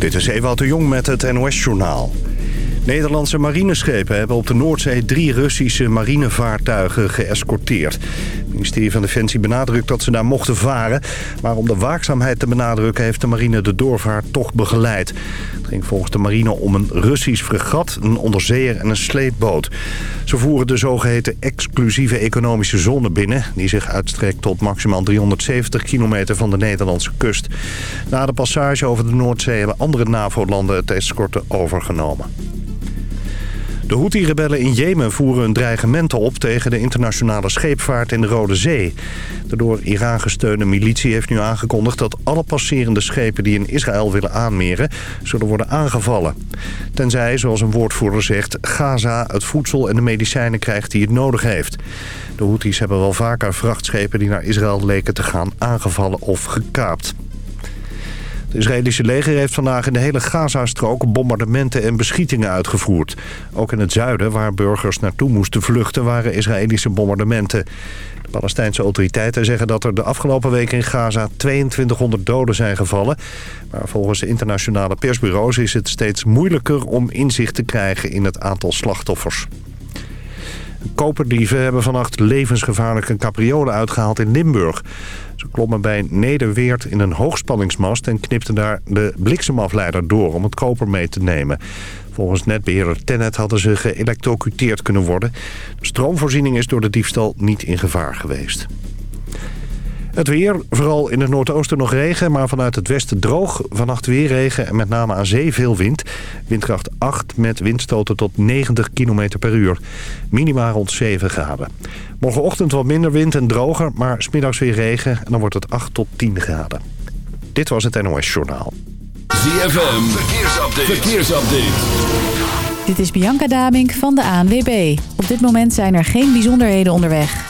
Dit is Ewout de Jong met het NOS-journaal. Nederlandse marineschepen hebben op de Noordzee drie Russische marinevaartuigen geëscorteerd. Het ministerie van Defensie benadrukt dat ze daar mochten varen. Maar om de waakzaamheid te benadrukken heeft de marine de doorvaart toch begeleid. Het ging volgens de marine om een Russisch fregat, een onderzeeër en een sleepboot. Ze voeren de zogeheten exclusieve economische zone binnen... die zich uitstrekt tot maximaal 370 kilometer van de Nederlandse kust. Na de passage over de Noordzee hebben andere NAVO-landen het escorten overgenomen. De Houthi-rebellen in Jemen voeren hun dreigementen op tegen de internationale scheepvaart in de Rode Zee. De door Iran gesteunde militie heeft nu aangekondigd dat alle passerende schepen die in Israël willen aanmeren zullen worden aangevallen. Tenzij, zoals een woordvoerder zegt, Gaza het voedsel en de medicijnen krijgt die het nodig heeft. De Houthis hebben wel vaker vrachtschepen die naar Israël leken te gaan aangevallen of gekaapt. Het Israëlische leger heeft vandaag in de hele Gazastrook bombardementen en beschietingen uitgevoerd. Ook in het zuiden, waar burgers naartoe moesten vluchten, waren Israëlische bombardementen. De Palestijnse autoriteiten zeggen dat er de afgelopen week in Gaza 2200 doden zijn gevallen. Maar volgens de internationale persbureaus is het steeds moeilijker om inzicht te krijgen in het aantal slachtoffers. Koperdieven hebben vannacht levensgevaarlijke capriolen uitgehaald in Limburg. Ze klommen bij Nederweert in een hoogspanningsmast... en knipten daar de bliksemafleider door om het koper mee te nemen. Volgens netbeheerder Tennet hadden ze geëlectrocuteerd kunnen worden. De stroomvoorziening is door de diefstal niet in gevaar geweest. Het weer, vooral in het noordoosten nog regen, maar vanuit het westen droog. Vannacht weer regen en met name aan zee veel wind. Windkracht 8 met windstoten tot 90 km per uur. Minima rond 7 graden. Morgenochtend wat minder wind en droger, maar smiddags weer regen. En dan wordt het 8 tot 10 graden. Dit was het NOS Journaal. ZFM, verkeersupdate. verkeersupdate. Dit is Bianca Damink van de ANWB. Op dit moment zijn er geen bijzonderheden onderweg.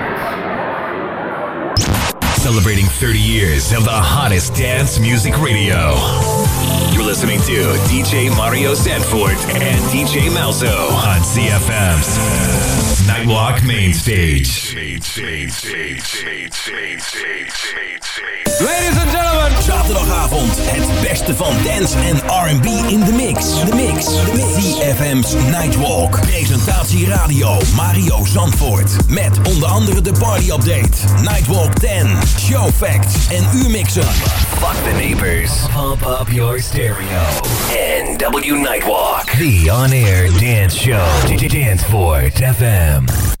Celebrating 30 years of the hottest dance music radio. Listening to DJ Mario Sanford and DJ Malzo on CFM's Nightwalk Main Stage. Ladies and gentlemen. Zaterdagavond het beste van dance en R&B in de mix. De mix. De mix. CFM's Nightwalk. Presentatie radio Mario Zandvoort. Met onder andere de party update. Nightwalk 10. Show facts en U-mixen. Fuck the neighbors. Pump up your stereo. NW Nightwalk. The on-air dance show. Danceport FM.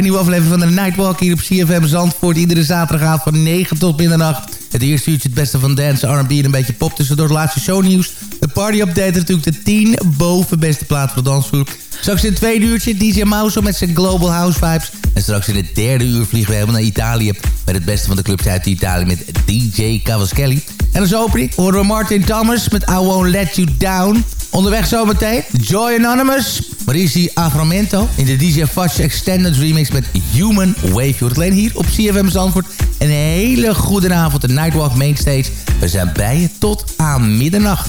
Een nieuwe aflevering van de Nightwalk hier op CFM Zandvoort. Iedere zaterdagavond van 9 tot middernacht. Het eerste uurtje het beste van dance, R&B en een beetje pop. Tussendoor het laatste shownieuws. De party update natuurlijk de 10 boven beste plaat voor de. Straks in het tweede uurtje DJ Mauso met zijn Global House Vibes. En straks in het derde uur vliegen we helemaal naar Italië. Met het beste van de clubs uit Italië met DJ Cavaschelli. En als opening horen we Martin Thomas met I Won't Let You Down. Onderweg zometeen Joy Anonymous, Marisi Aframento... in de DJ Fudge Extended Remix met Human Wave. Je alleen hier op CFM Zandvoort. Een hele goede avond, de Nightwalk Mainstage. We zijn bij je tot aan middernacht.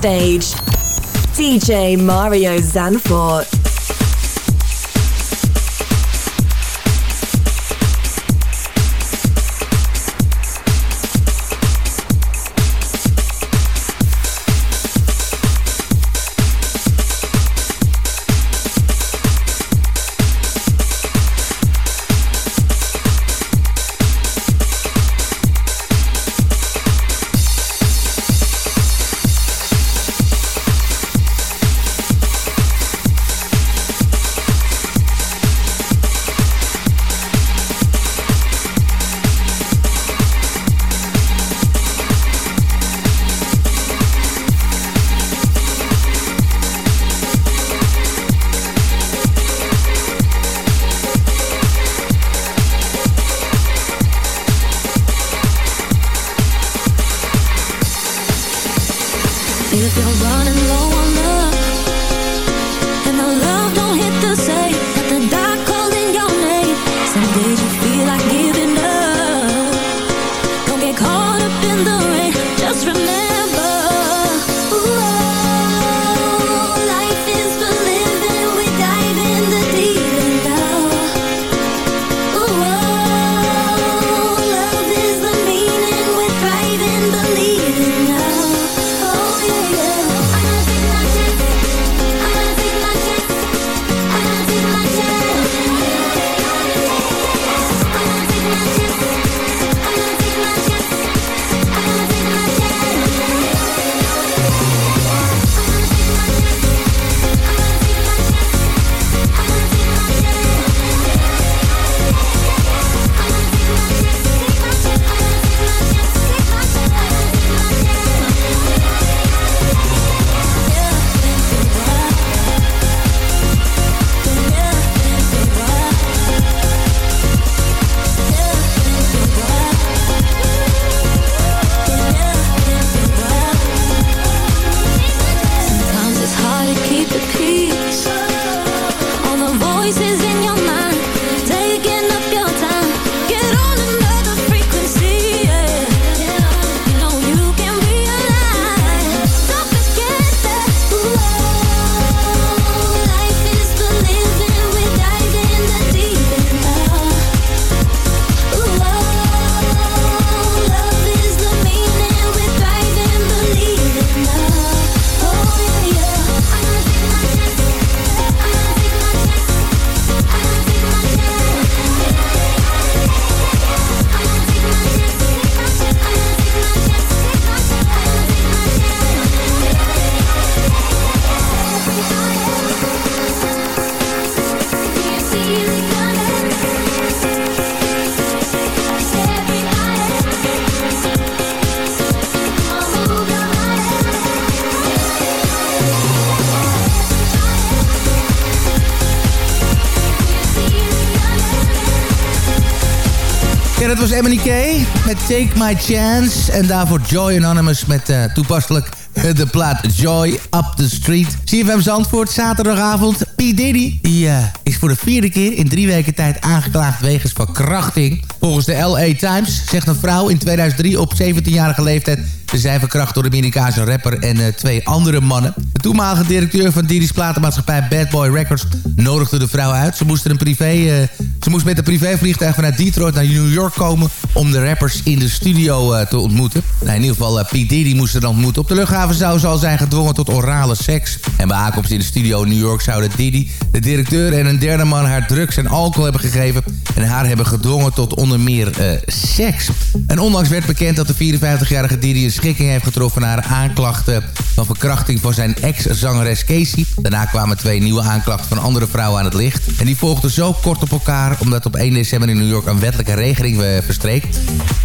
stage, DJ Mario Zanfort. Was Emily met Take My Chance. En daarvoor Joy Anonymous met uh, toepasselijk de plaat Joy Up the Street. CFM Zandvoort, zaterdagavond. P. Diddy die, uh, is voor de vierde keer in drie weken tijd aangeklaagd wegens verkrachting. Volgens de LA Times zegt een vrouw in 2003 op 17-jarige leeftijd... Ze zijn verkracht door de Amerikaanse rapper en twee andere mannen. De toenmalige directeur van Diddy's platenmaatschappij Bad Boy Records nodigde de vrouw uit. Ze moest, een privé, ze moest met een privévliegtuig vanuit Detroit naar New York komen... om de rappers in de studio uh, te ontmoeten. Nou, in ieder geval, P. Diddy moest ze dan ontmoeten. Op de luchthaven zou ze al zijn gedwongen tot orale seks. En bij aankomst in de studio in New York zouden Diddy, de directeur en een derde man... haar drugs en alcohol hebben gegeven... en haar hebben gedwongen tot onder meer seks. En onlangs werd bekend dat de 54-jarige Diddy... een schikking heeft getroffen naar aanklachten van verkrachting van zijn ex-zangeres Casey. Daarna kwamen twee nieuwe aanklachten van andere vrouwen aan het licht. En die volgden zo kort op elkaar omdat op 1 december in New York een wettelijke regeling verstreek.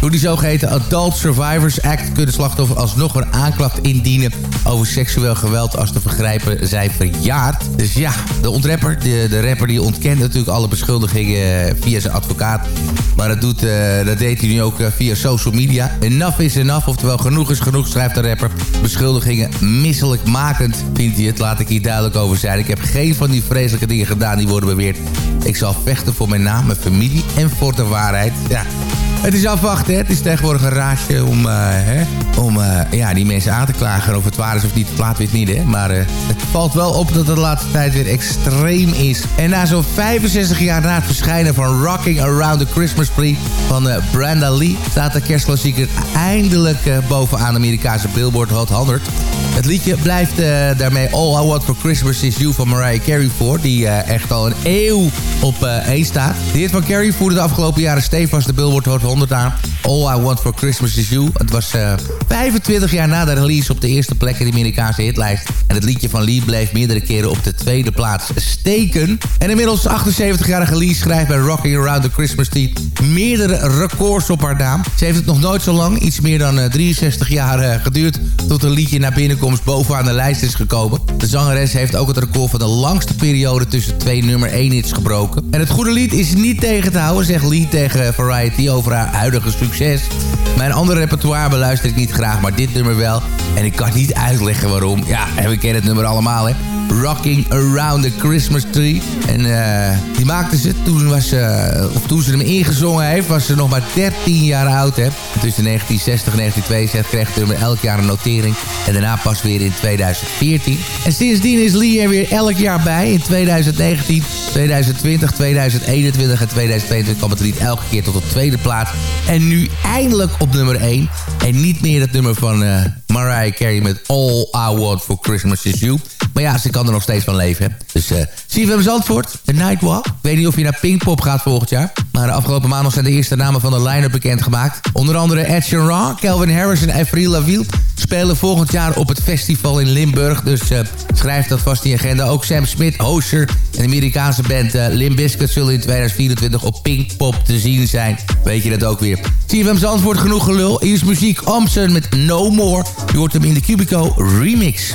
Door die zogeheten Adult Survivors Act kunnen slachtoffers alsnog een aanklacht indienen over seksueel geweld als de vergrijpen zijn verjaard. Dus ja, de ontrapper, de, de rapper die ontkent natuurlijk alle beschuldigingen via zijn advocaat. Maar dat, doet, uh, dat deed hij nu ook via social media. Enough is enough, oftewel genoeg is genoeg, schrijft de rapper. Beschuldigingen misselijkmakend vindt hij het, laat ik hier duidelijk over zijn. Ik heb geen van die vreselijke dingen gedaan die worden beweerd. Ik zal vechten voor mijn naam, mijn familie en voor de waarheid. Ja, het is afwachten, hè. Het is tegenwoordig een raadje om, uh, hè, om uh, ja, die mensen aan te klagen. Of het waar is of niet, laat weet niet, hè. Maar uh, het valt wel op dat het de laatste tijd weer extreem is. En na zo'n 65 jaar na het verschijnen van Rocking Around the Christmas Tree van Brenda Lee... staat de kerstklassieker eindelijk bovenaan de Amerikaanse Billboard Hot 100. Het liedje blijft daarmee All I Want For Christmas Is You van Mariah Carey voor... die echt al een eeuw op één staat. De hit van Carey voerde de afgelopen jaren stevig de Billboard Hot 100 aan. All I Want For Christmas Is You. Het was uh, 25 jaar na de release op de eerste plek in de Amerikaanse hitlijst. En het liedje van Lee bleef meerdere keren op de tweede plaats steken. En inmiddels 78-jarige Lee schrijft bij Rocking Around the Christmas Tree meerdere records op haar naam. Ze heeft het nog nooit zo lang, iets meer dan uh, 63 jaar uh, geduurd... tot een liedje naar binnenkomst bovenaan de lijst is gekomen. De zangeres heeft ook het record van de langste periode tussen twee nummer 1 hits gebroken. En het goede lied is niet tegen te houden, zegt Lee tegen Variety over haar huidige succes. Mijn andere repertoire beluister ik niet graag, maar dit nummer wel. En ik kan niet uitleggen waarom. Ja, en we kennen het nummer allemaal, hè. Rocking Around the Christmas Tree. En uh, die maakte ze toen, was, uh, of toen ze hem ingezongen heeft, was ze nog maar 13 jaar oud. Hè. En tussen 1960 en 1962 kreeg het nummer elk jaar een notering. En daarna pas weer in 2014. En sindsdien is Lee er weer elk jaar bij. In 2019, 2020, 2021 en 2022 kwam het lied elke keer tot de tweede plaats. En nu eindelijk op nummer 1. En niet meer het nummer van uh, Mariah Carey met All I Want For Christmas Is You. Maar ja, ze kan er nog steeds van leven. Hè. Dus uh, CFM Zandvoort, The Nightwalk. Ik weet niet of je naar Pinkpop gaat volgend jaar. Maar de afgelopen maandag zijn de eerste namen van de line-up bekendgemaakt. Onder andere Ed Sheeran, Calvin Harris en Avril Lavigne spelen volgend jaar op het festival in Limburg. Dus uh, schrijf dat vast in je agenda. Ook Sam Smith, Hosher en de Amerikaanse band uh, Limp Bizkit zullen in 2024 op Pinkpop te zien zijn. Weet je dat ook weer. CFM Zandvoort, genoeg gelul. Hier is muziek Amsen met No More. Je hoort hem in de Cubico remix.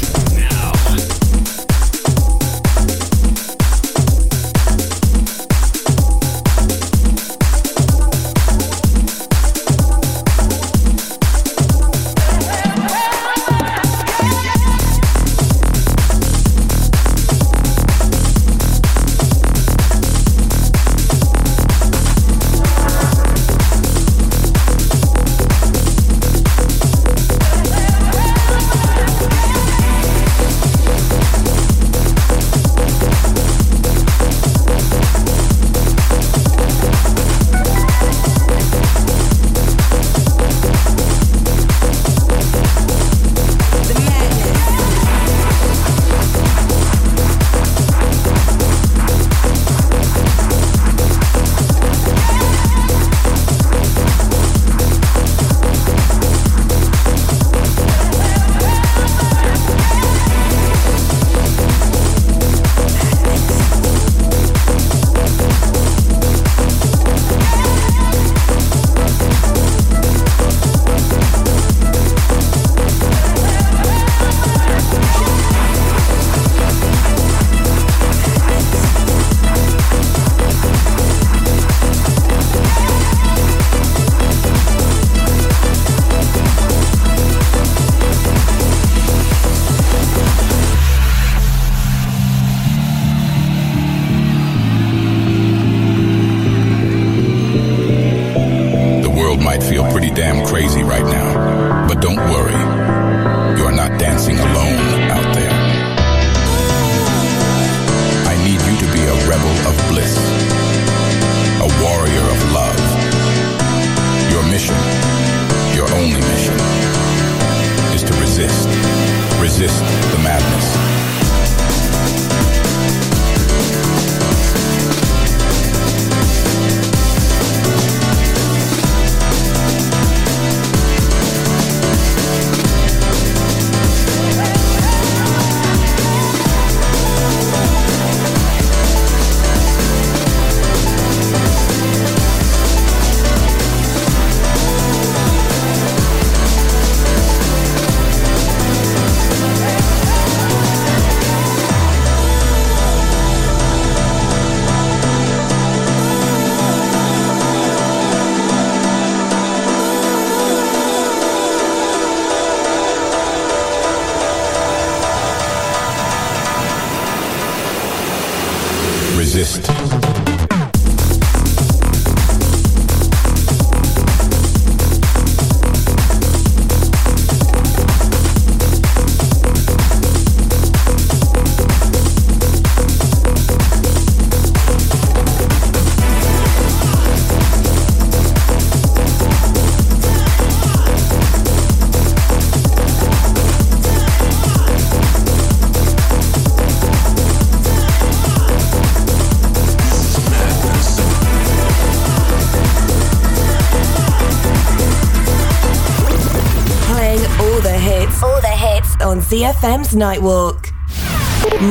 ZFM's Nightwalk.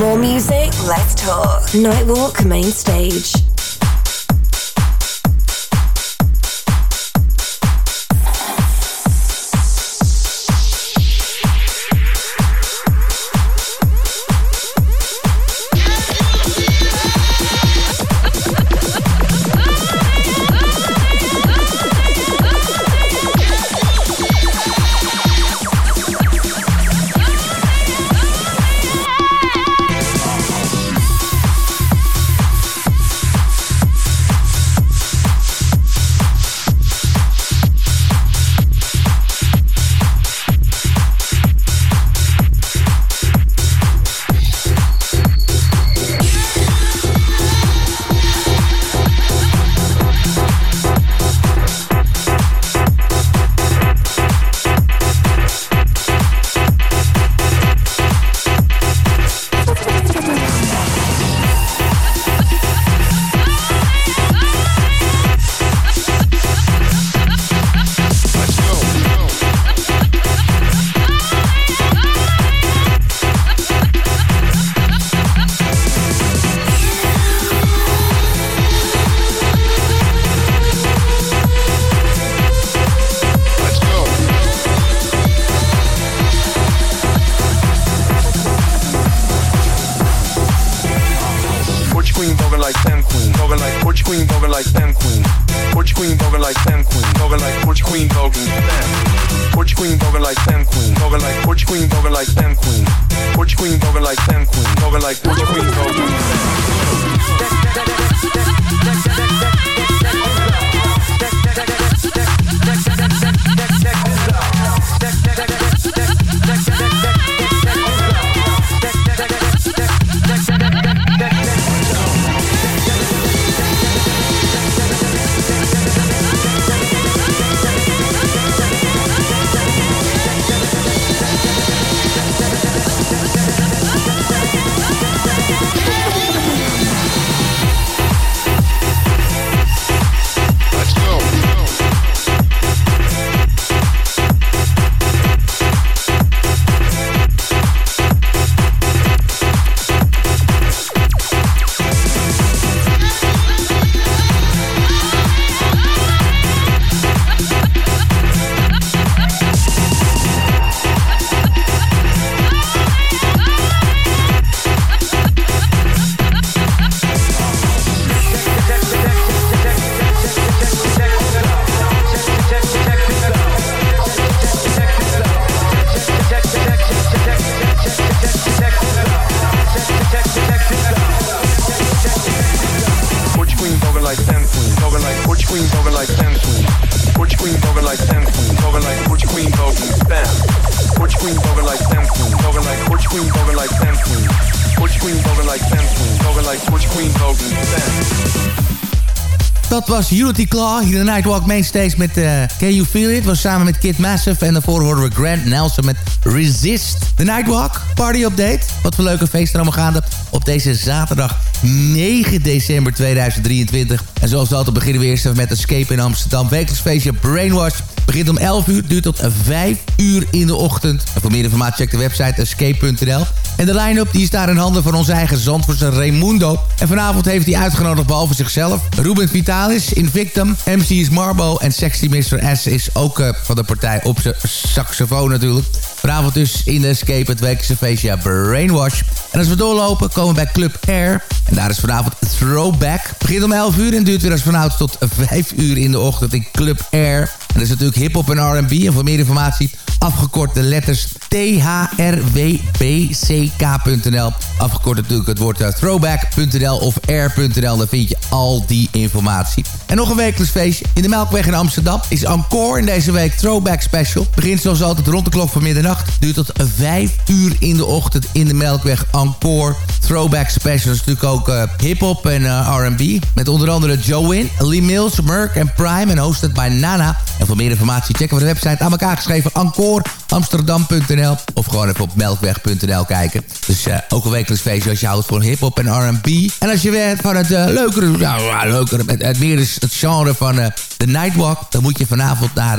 More music, less talk. Nightwalk main stage. Voguing Sam. Porch queen voguing like Sam queen. Voguing like porch queen voguing like Sam queen. Porch queen voguing like Sam queen. Voguing like porch queen voguing. Voguing like porch queen voguing Sam. Dat was Unity Claw, hier de Nightwalk Mainstage met uh, Can You Feel It. Was samen met Kid Massive en daarvoor horen we Grant Nelson met Resist. De Nightwalk, party update. Wat voor leuke feesten allemaal gaande op deze zaterdag 9 december 2023. En zoals altijd beginnen we eerst met Escape in Amsterdam. Wekelijks feestje Brainwash. Begint om 11 uur, duurt tot 5 uur in de ochtend. En voor meer informatie check de website escape.nl. En de line-up die is daar in handen van onze eigen Zandvoortse Raimundo. En vanavond heeft hij uitgenodigd behalve zichzelf... Ruben Vitalis, Invictum, MC is Marbo... en Sexy Mr. S is ook uh, van de partij op zijn saxofoon natuurlijk. Vanavond dus in de Escape het wekelijkse feestje Brainwash. En als we doorlopen komen we bij Club Air... En daar is vanavond Throwback. Begint om 11 uur en duurt weer als vanouds tot 5 uur in de ochtend in Club Air. En dat is natuurlijk hip-hop en RB. En voor meer informatie afgekort de letters thrwbck.nl. Afgekort natuurlijk het woord uh, throwback.nl of air.nl. Daar vind je al die informatie. En nog een wekelijks feestje. In de Melkweg in Amsterdam is Encore in deze week Throwback Special. Begint zoals altijd rond de klok van middernacht. Duurt tot 5 uur in de ochtend in de Melkweg Encore. Throwback Special is natuurlijk ook uh, hip-hop en uh, RB. Met onder andere Joe Lee Mills, Merck en Prime. En hosted bij Nana. En voor meer informatie checken we de website aan elkaar geschreven. Encoreamsterdam.nl Of gewoon even op melkweg.nl kijken. Dus uh, ook een wekelijks feestje als je houdt van hip-hop en RB. En als je weet van het leukere, leukere, het, het meer is het genre van de Nightwalk. Dan moet je vanavond naar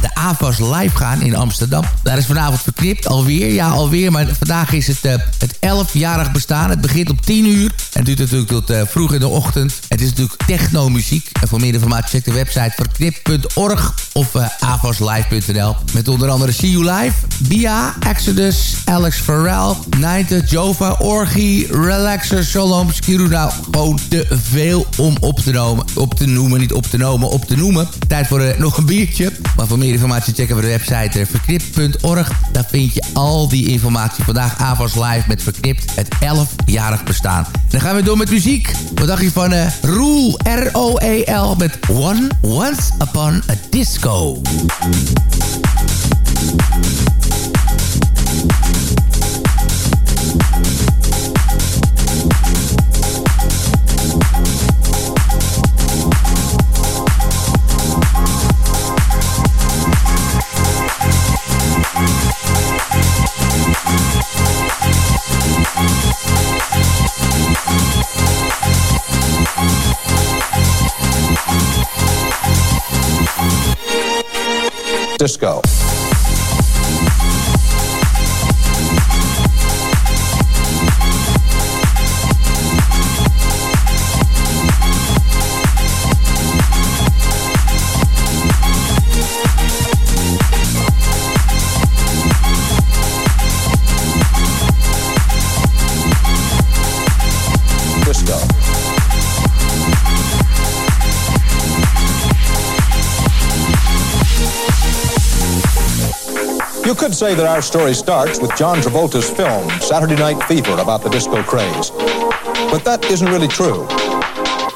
de AVAS Live gaan in Amsterdam. Daar is vanavond verknipt. Alweer, ja alweer. Maar vandaag is het het 11-jarig bestaan. Het begint om 10 uur. En duurt natuurlijk tot vroeg in de ochtend. Het is natuurlijk techno-muziek. En voor meer informatie check de website verknip.org of avaslive.nl. Met onder andere See You Live, Bia, Exodus, Alex Farrell, Nijte, Jova, Orgie, Relaxer, Solom, Skiru. Nou, gewoon te veel om op te, noemen, op te noemen. Niet op te noemen, op te noemen. Tijd voor uh, nog een biertje. Maar voor meer informatie checken we de website uh, verknipt.org. Daar vind je al die informatie. Vandaag Avas Live met Verknipt, het 11-jarig bestaan. Dan gaan we door met muziek. Wat dacht je van uh, Roel, R-O-E-L, met One Once Upon a. Disco. Disco. You could say that our story starts with John Travolta's film, Saturday Night Fever, about the disco craze. But that isn't really true.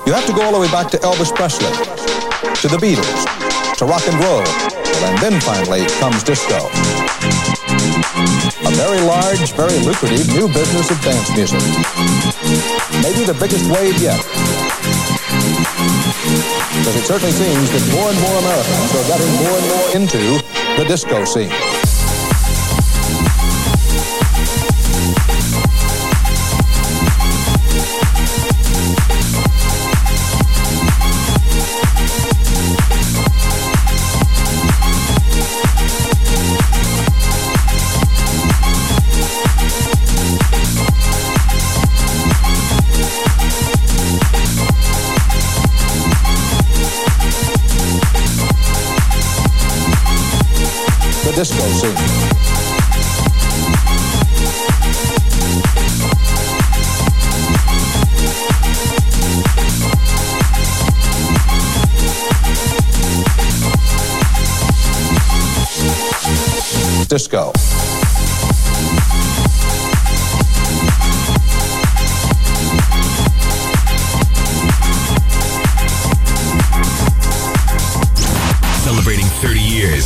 You have to go all the way back to Elvis Presley, to the Beatles, to rock and roll, and then finally comes disco. A very large, very lucrative new business of dance music. Maybe the biggest wave yet. Because it certainly seems that more and more Americans are getting more and more into the disco scene. Disco.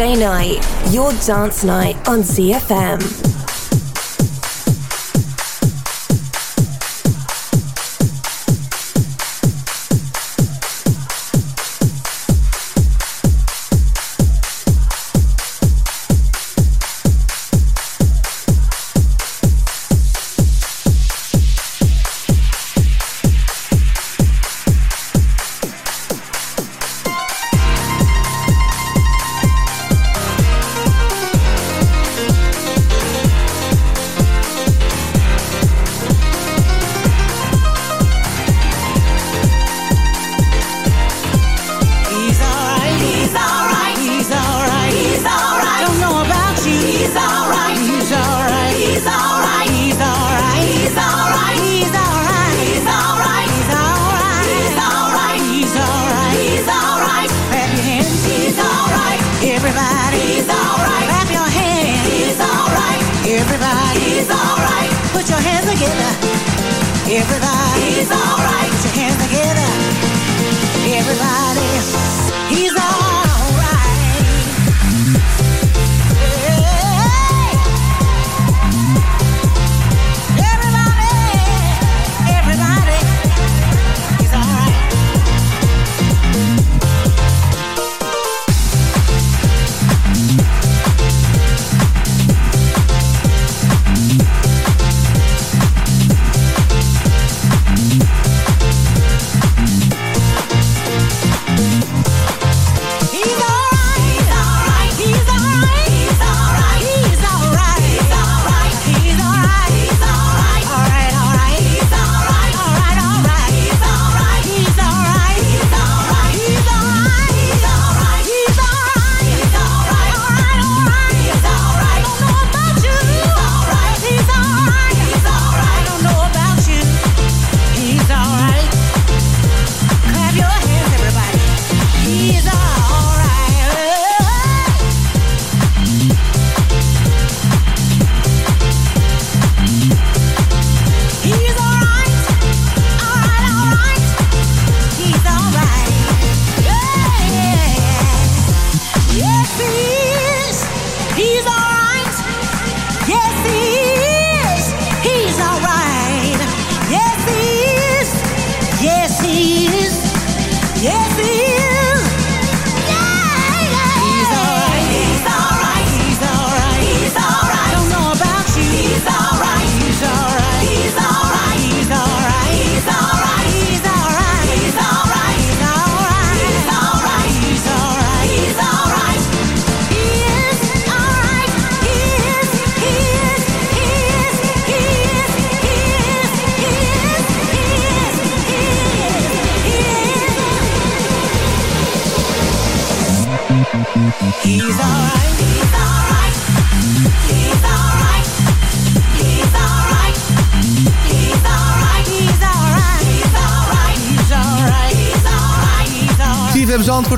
Saturday night, your dance night on ZFM.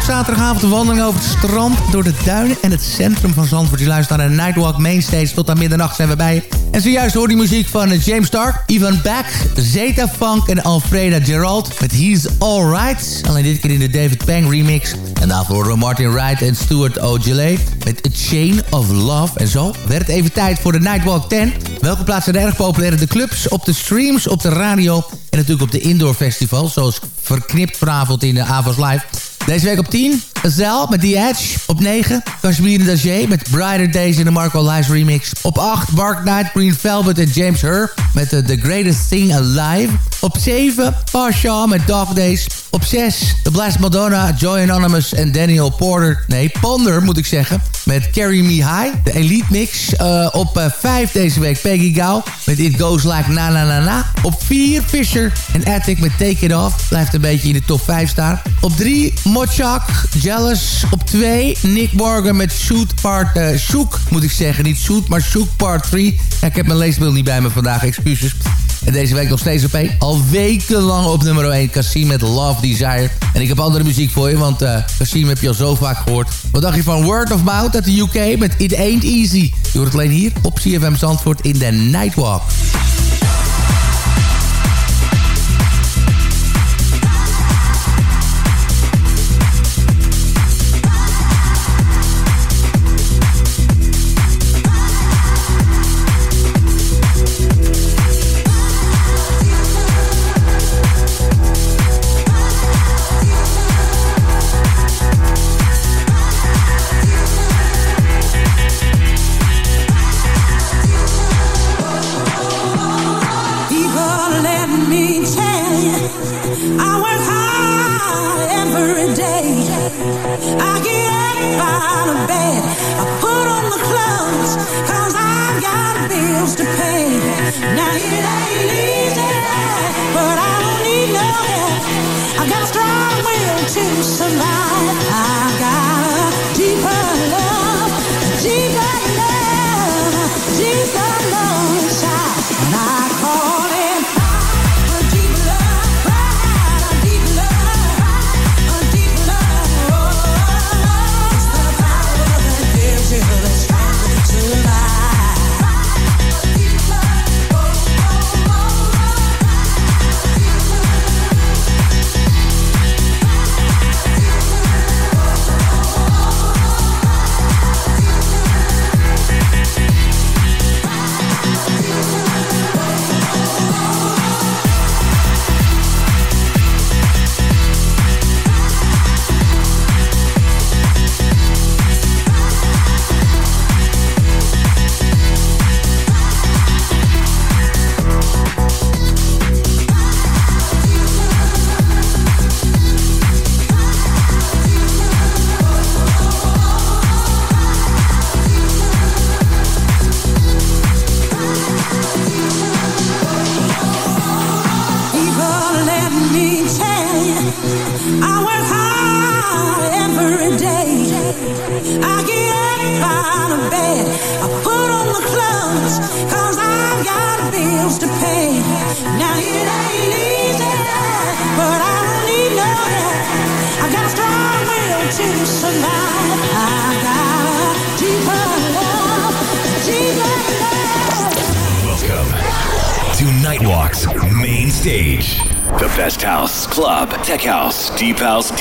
Zandvoort, zaterdagavond een wandeling over het strand... door de duinen en het centrum van Zandvoort. Je luistert naar de Nightwalk Mainstage. Tot aan middernacht zijn we bij. En zojuist hoor die muziek van eh, James Stark, Ivan Beck, Zeta Funk en Alfreda Gerald... met He's Alright. Alleen dit keer in de David Pang remix. En daarvoor Martin Wright en Stuart O'Gillet... met A Chain of Love. En zo werd het even tijd voor de Nightwalk 10. Welke plaatsen zijn erg populair in de clubs, op de streams, op de radio... en natuurlijk op de indoor festivals... zoals Verknipt vanavond in de Avos Live... Deze week op 10, Azel met The Edge. Op 9, Kashmir Dajé met Brighter Days in de Marco Live remix. Op 8, Mark Knight, Green Velvet en James Hur met uh, The Greatest Thing Alive. Op 7, Parshaw met Dog Days. Op 6, The Blast Madonna, Joy Anonymous en Daniel Porter. Nee, Ponder moet ik zeggen. Met Carry Me High, de Elite Mix. Uh, op uh, 5 deze week Peggy Gao met It Goes Like Na Na Na Na. Op 4, Fisher en Attic met Take It Off. Blijft een beetje in de top 5 staan. Op 3, Mochak, Jealous. Op 2, Nick Morgan met Shoot Part... Uh, Shook, moet ik zeggen. Niet Shoot, maar Shook Part 3. Ja, ik heb mijn leesbeeld niet bij me vandaag, excuses. En deze week nog steeds op 1. Al wekenlang op nummer 1. Cassim met Love Desire. En ik heb andere muziek voor je, want uh, Cassim heb je al zo vaak gehoord. Wat dacht je van Word of Mouth uit de UK met It Ain't Easy? Je hoort het alleen hier op CFM Zandvoort in de Nightwalk.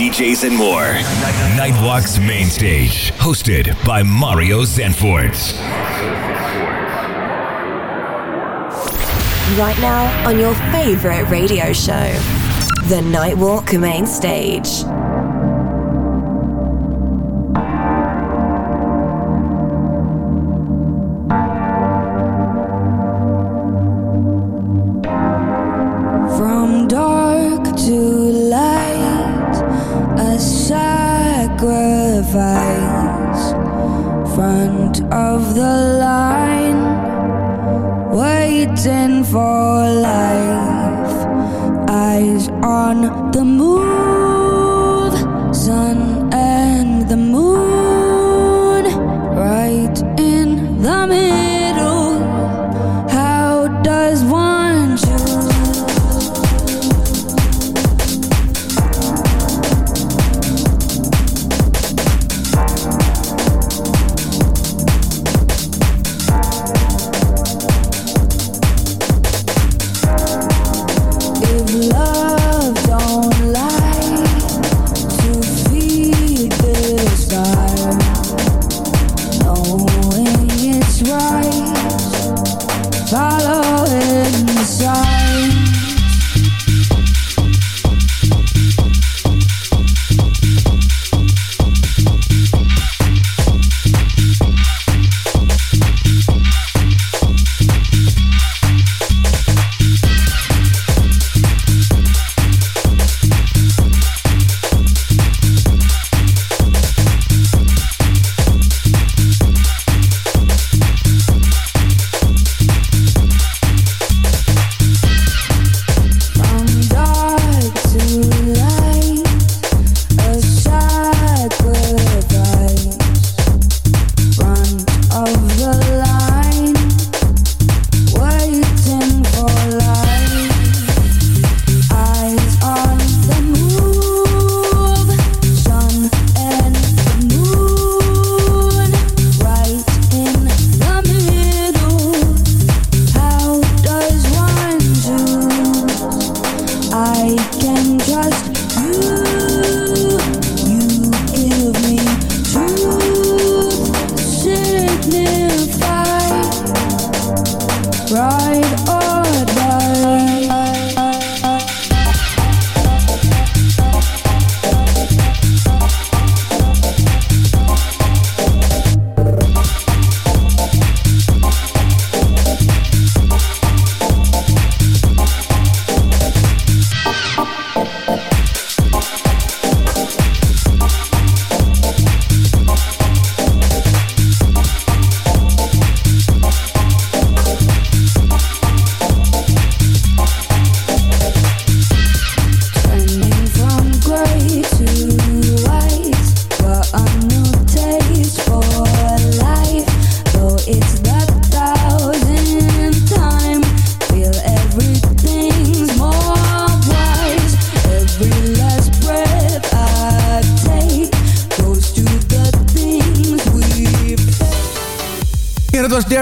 DJs, and more. Nightwalk's main stage, hosted by Mario Zanfort. Right now on your favorite radio show, the Nightwalk main stage.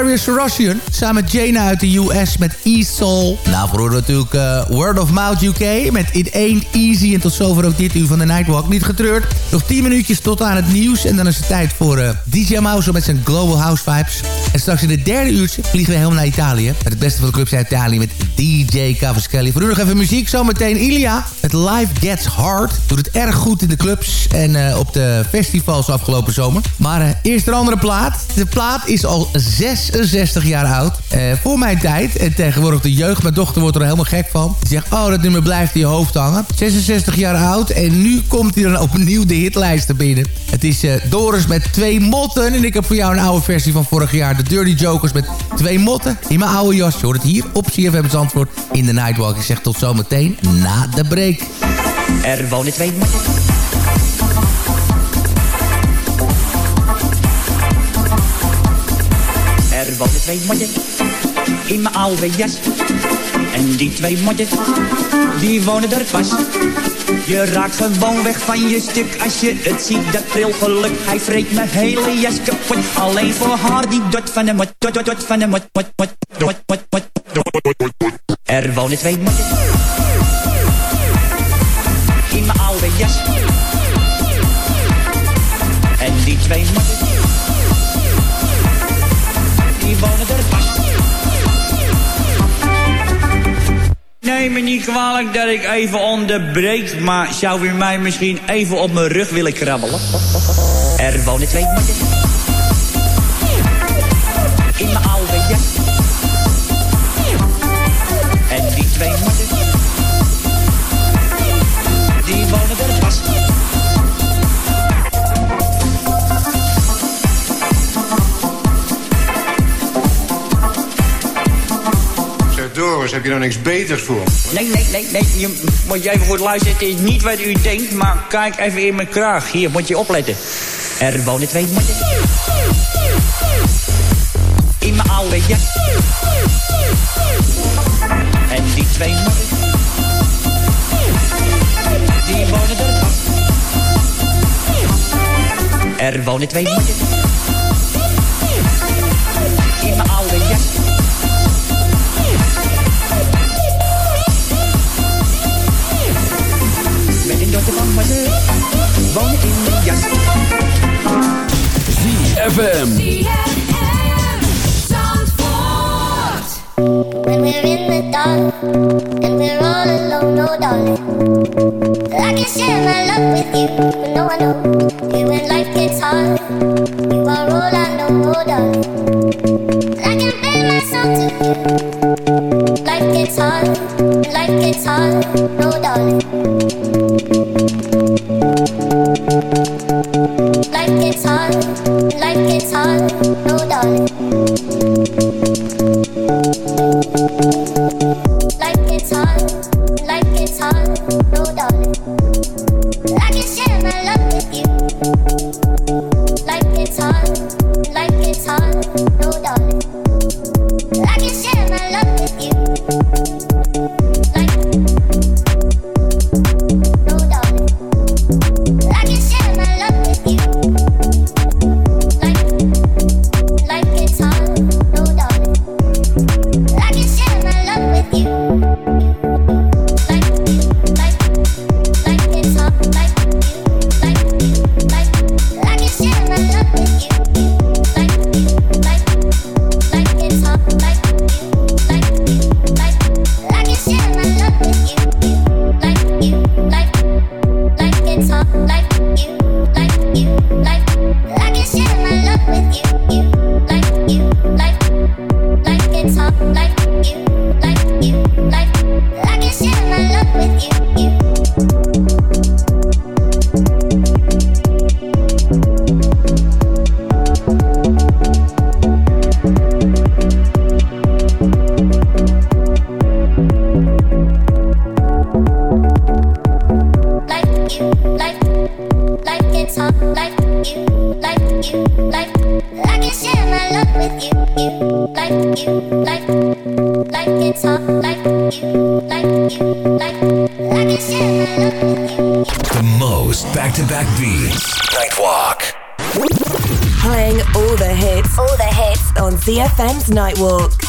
Darius Sarosian. Samen met Jana uit de US met East Soul. Nou, natuurlijk eh, Word of Mouth UK met It Ain't Easy. En tot zover ook dit uur van de Nightwalk. Niet getreurd. Nog 10 minuutjes tot aan het nieuws. En dan is het tijd voor eh, DJ Mouse met zijn Global House Vibes. En straks in het derde uurtje vliegen we helemaal naar Italië. Met het beste van de clubs uit Italië met DJ Cavaschelli. Voor nog even muziek. Zometeen Ilia. Live Gets Hard. Doet het erg goed in de clubs en eh, op de festivals afgelopen zomer. Maar eh, eerst een andere plaat. De plaat is al 66 jaar oud. Eh, voor mijn tijd. En tegenwoordig de jeugd. Mijn dochter wordt er helemaal gek van. Die zegt, oh dat nummer blijft in je hoofd hangen. 66 jaar oud. En nu komt hij dan opnieuw de hitlijsten binnen. Het is Doris met twee motten. En ik heb voor jou een oude versie van vorig jaar. De Dirty Jokers met twee motten in mijn oude jas. Je hoort het hier op CFM Zandvoort in de Nightwalk. Ik zeg tot zometeen na de break. Er wonen twee motten. Er wonen twee motten in mijn oude jas. En die twee motten, die wonen er vast. Je raakt gewoon weg van je stuk als je het ziet, dat geluk. Hij vreet mijn hele jas kapot, alleen voor haar die dot van de mot, dot, dot, dot van de mot, mot, mot, mot, mot, mot. Er wonen twee motten jas. En die twee motten, die wonen er vast. Neem me niet kwalijk dat ik even onderbreek, maar zou u mij misschien even op mijn rug willen krabbelen? Er wonen twee motten in mijn oude Heb je nou niks beters voor? Nee, nee, nee, nee. Je, je even goed luisteren. Het is niet wat u denkt, maar kijk even in mijn kraag. Hier, moet je opletten. Er wonen twee motten. In mijn oude jas. En die twee motten. Die wonen er. Er wonen twee motten. ZFM. When we're in the dark and we're all alone, oh darling. I can share my love with you, but no when life gets hard. You are all I know, oh darling. I can to you. Life gets hard, life gets hard, oh darling. The most back-to-back beats. Nightwalk. Playing all the hits. All the hits on ZFM's Nightwalk.